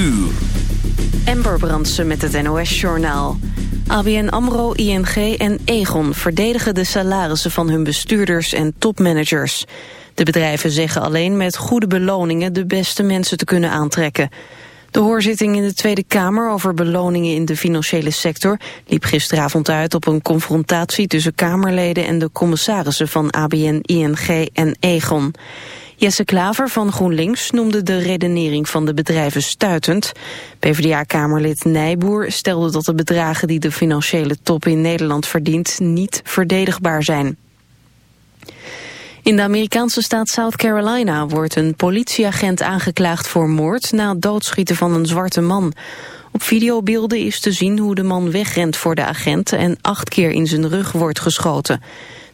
uur. Ember Brandsen met het NOS-journaal. ABN AMRO, ING en Egon verdedigen de salarissen van hun bestuurders en topmanagers. De bedrijven zeggen alleen met goede beloningen de beste mensen te kunnen aantrekken. De hoorzitting in de Tweede Kamer over beloningen in de financiële sector liep gisteravond uit op een confrontatie tussen Kamerleden en de commissarissen van ABN, ING en Egon. Jesse Klaver van GroenLinks noemde de redenering van de bedrijven stuitend. PvdA-kamerlid Nijboer stelde dat de bedragen die de financiële top in Nederland verdient niet verdedigbaar zijn. In de Amerikaanse staat South Carolina wordt een politieagent aangeklaagd voor moord na het doodschieten van een zwarte man. Op videobeelden is te zien hoe de man wegrent voor de agent en acht keer in zijn rug wordt geschoten.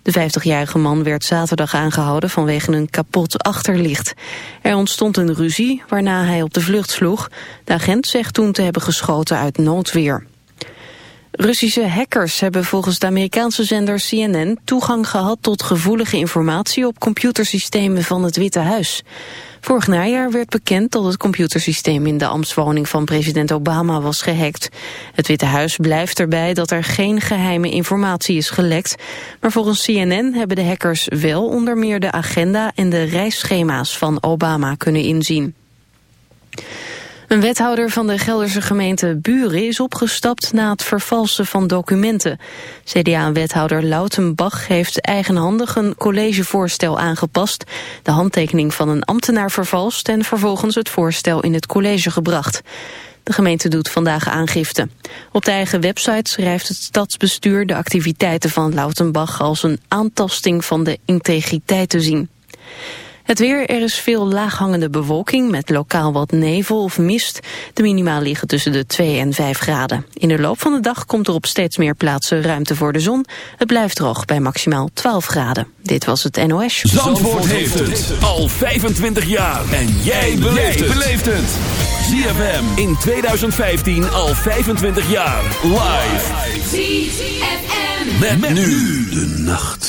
De 50-jarige man werd zaterdag aangehouden vanwege een kapot achterlicht. Er ontstond een ruzie waarna hij op de vlucht sloeg. De agent zegt toen te hebben geschoten uit noodweer. Russische hackers hebben volgens de Amerikaanse zender CNN toegang gehad tot gevoelige informatie op computersystemen van het Witte Huis. Vorig najaar werd bekend dat het computersysteem in de ambtswoning van president Obama was gehackt. Het Witte Huis blijft erbij dat er geen geheime informatie is gelekt. Maar volgens CNN hebben de hackers wel onder meer de agenda en de reisschema's van Obama kunnen inzien. Een wethouder van de Gelderse gemeente Buren is opgestapt na het vervalsen van documenten. CDA-wethouder Lautenbach heeft eigenhandig een collegevoorstel aangepast, de handtekening van een ambtenaar vervalst en vervolgens het voorstel in het college gebracht. De gemeente doet vandaag aangifte. Op de eigen website schrijft het stadsbestuur de activiteiten van Lautenbach als een aantasting van de integriteit te zien. Het weer, er is veel laaghangende bewolking met lokaal wat nevel of mist. De minima liggen tussen de 2 en 5 graden. In de loop van de dag komt er op steeds meer plaatsen ruimte voor de zon. Het blijft droog bij maximaal 12 graden. Dit was het NOS. Zandvoort, Zandvoort heeft het al 25 jaar. En jij beleeft het. ZFM in 2015 al 25 jaar. Live. ZFM. Met, nu de nacht.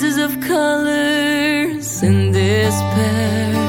mazes of colors and despair.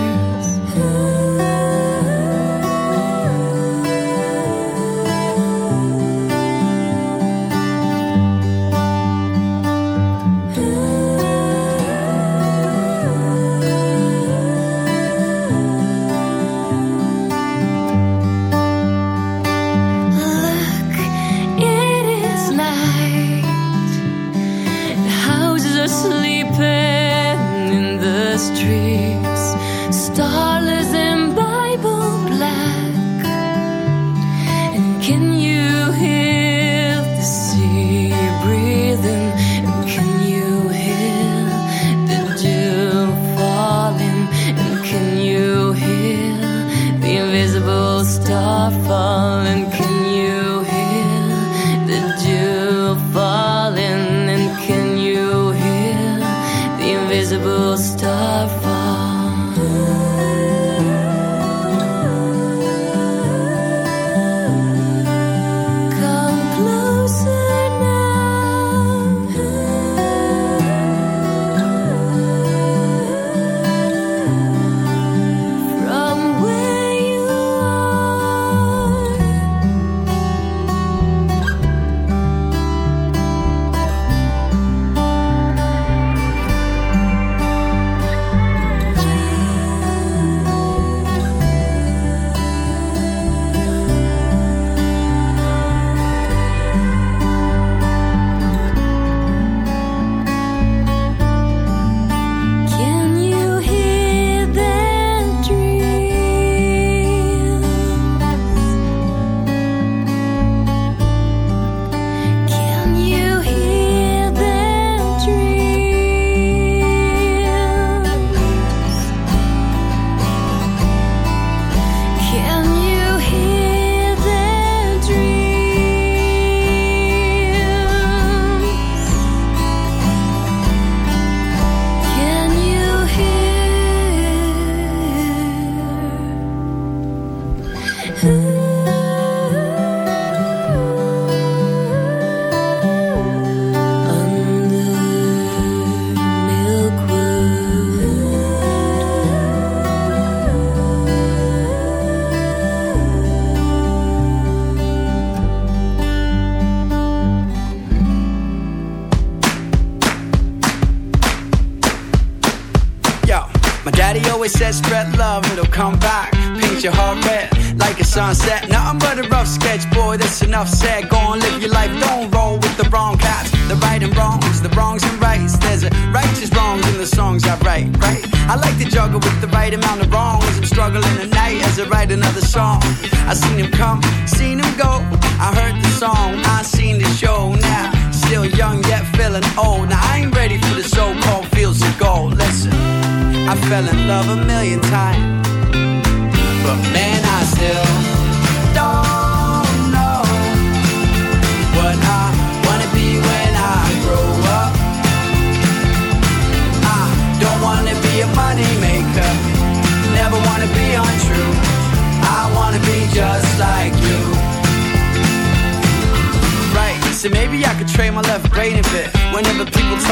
sketch, boy, that's enough said.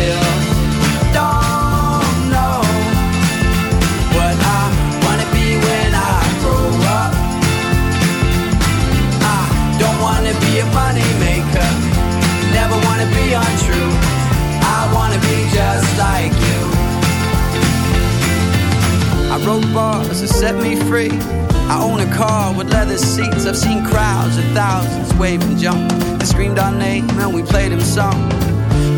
still don't know what I wanna be when I grow up. I don't wanna be a money maker. Never wanna be untrue. I wanna be just like you. I wrote bars that set me free. I own a car with leather seats. I've seen crowds of thousands wave and jump. They screamed our name and we played them song.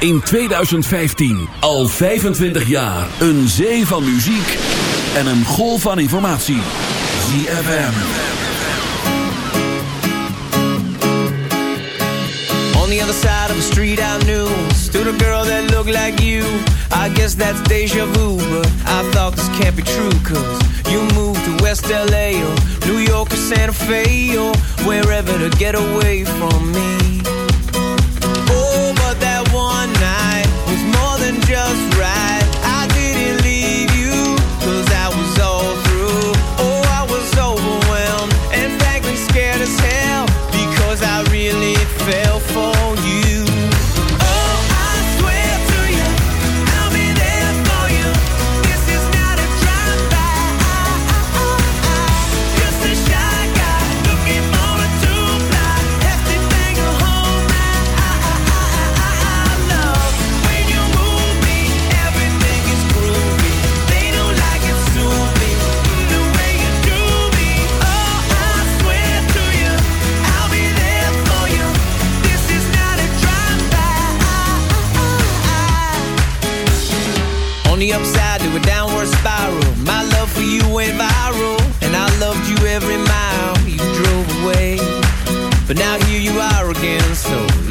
In 2015. Al 25 jaar. Een zee van muziek en een golf van informatie. ZFM. On the other side of the street I knew Stood a girl that looked like you I guess that's deja vu But I thought this can't be true Cause you moved to West LA Or New York or Santa Fe Or wherever to get away from me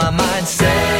my mind set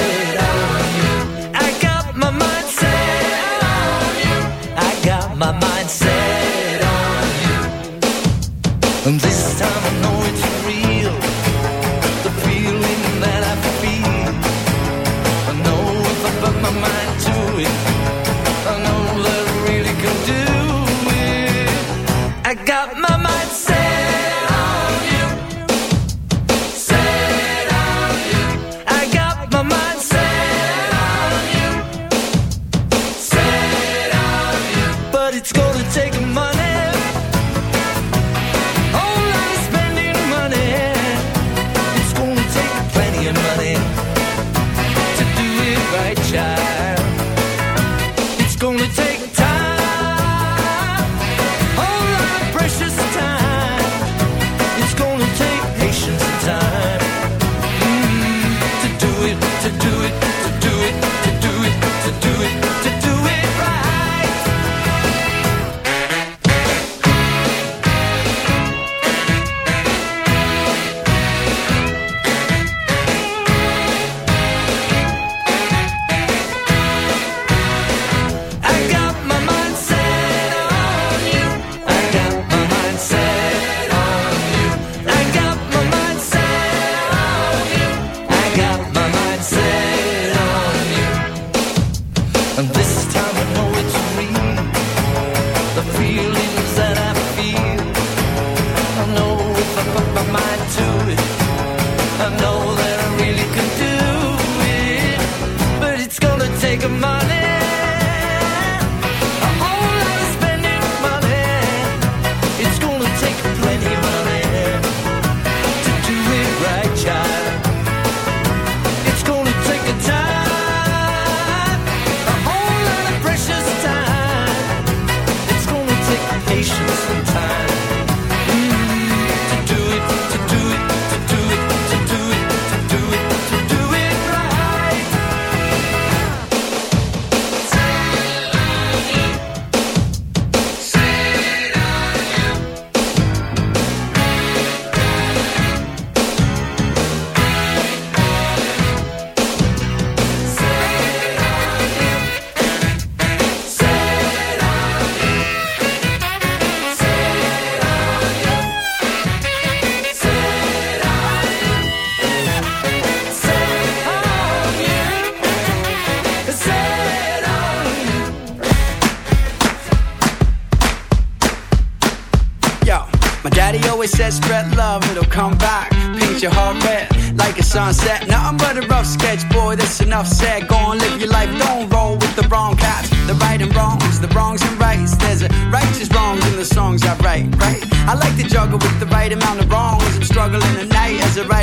gonna take